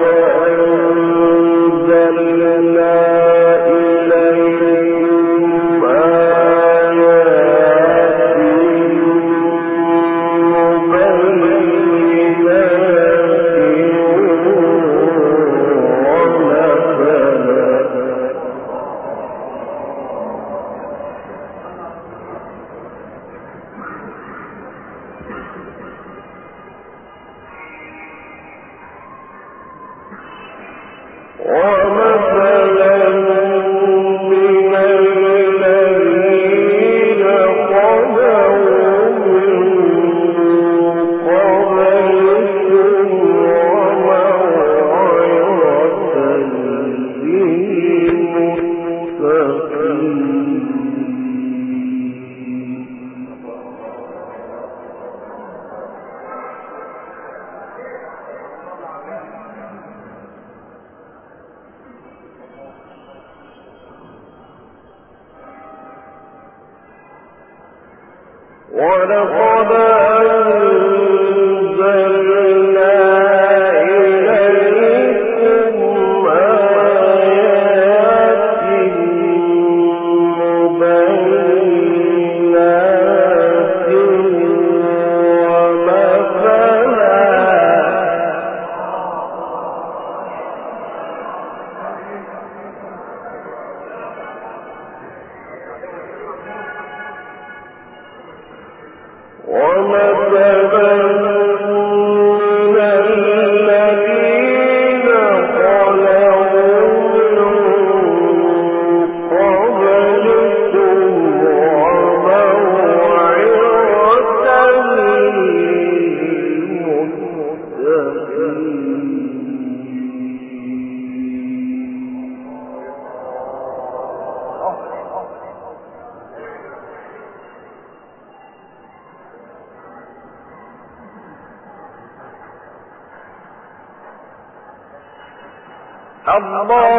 vô الله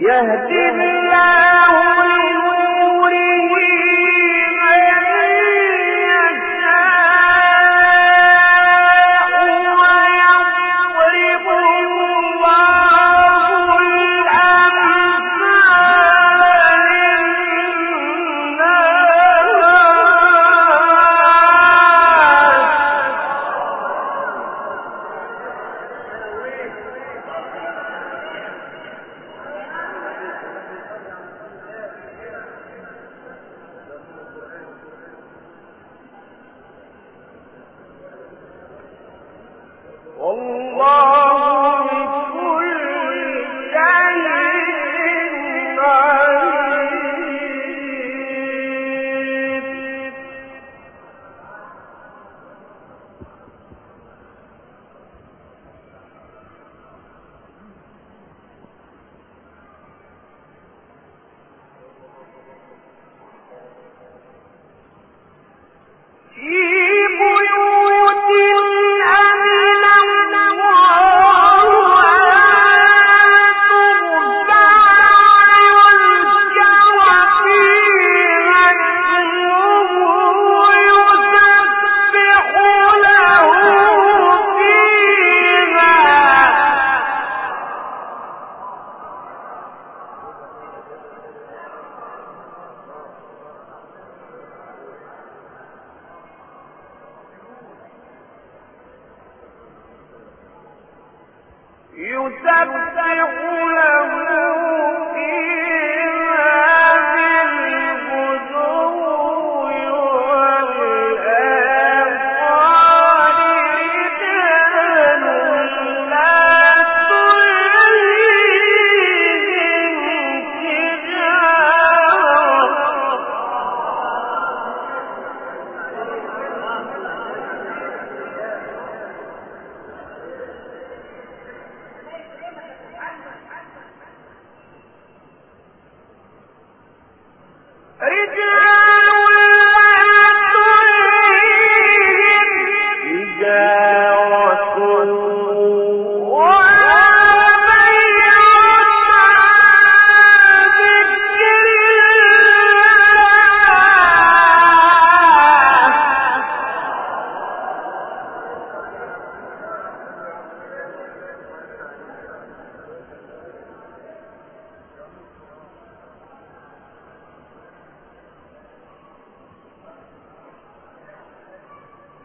يهدي الله والله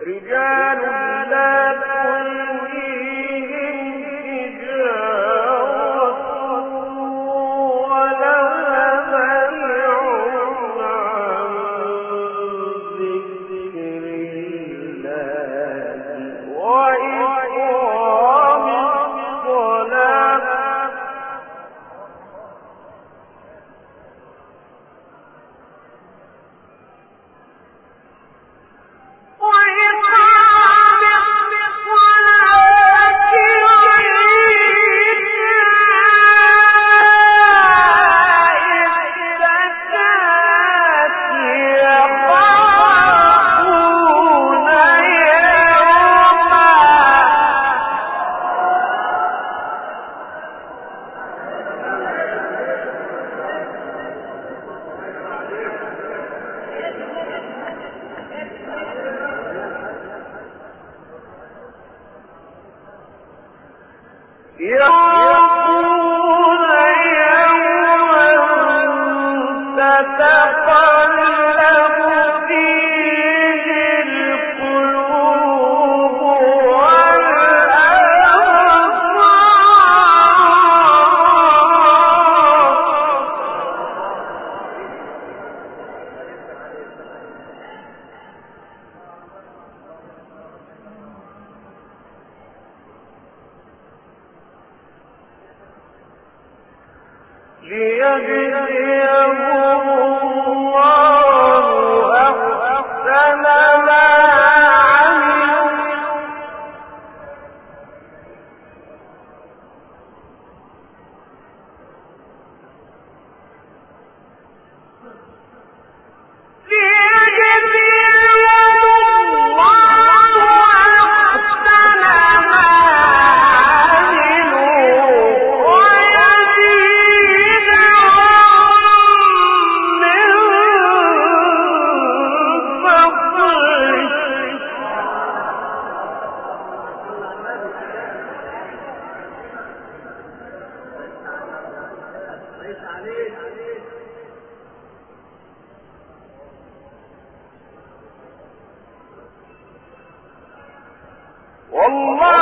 رجال والله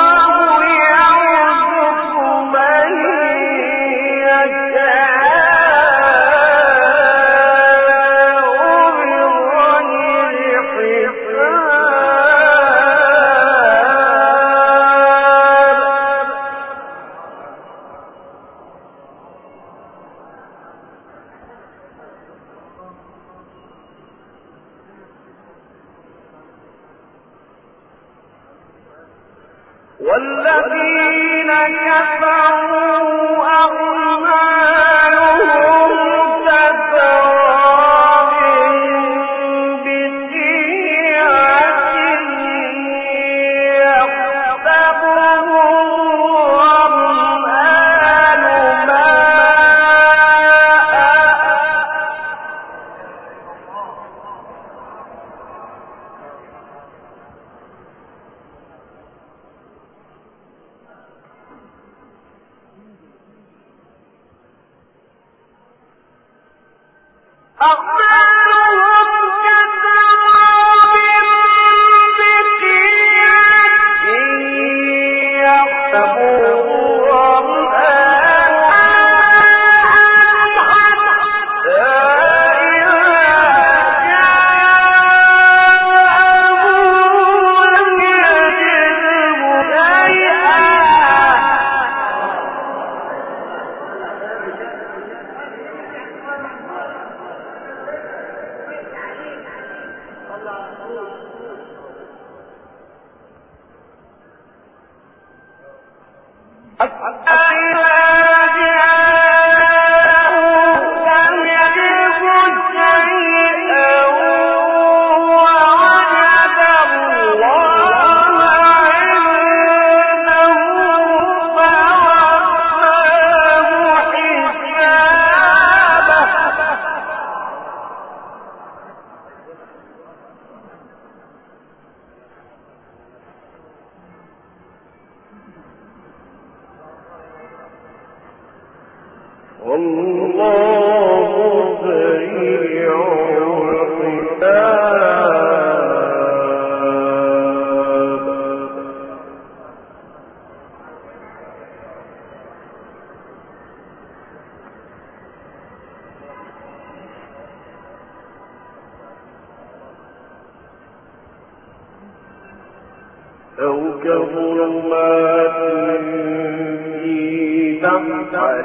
أو كظلمات في بحر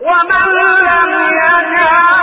ومن لم يجعل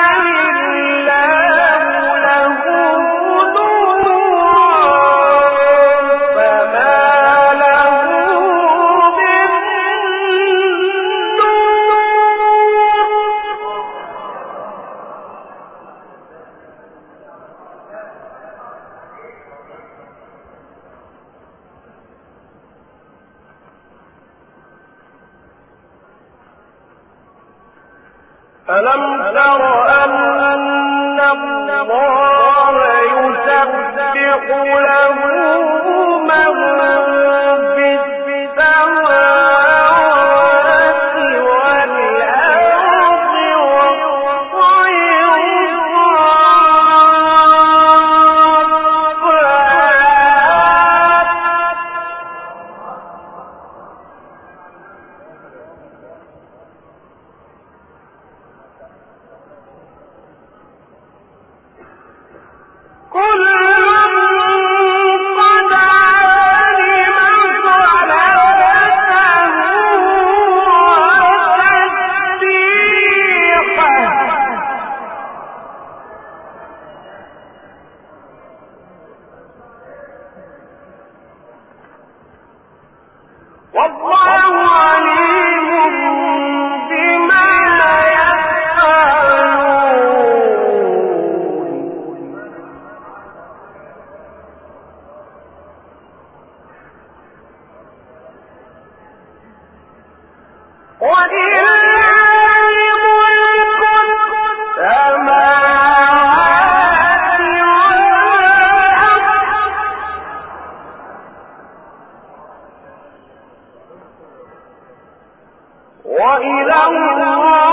إلى الله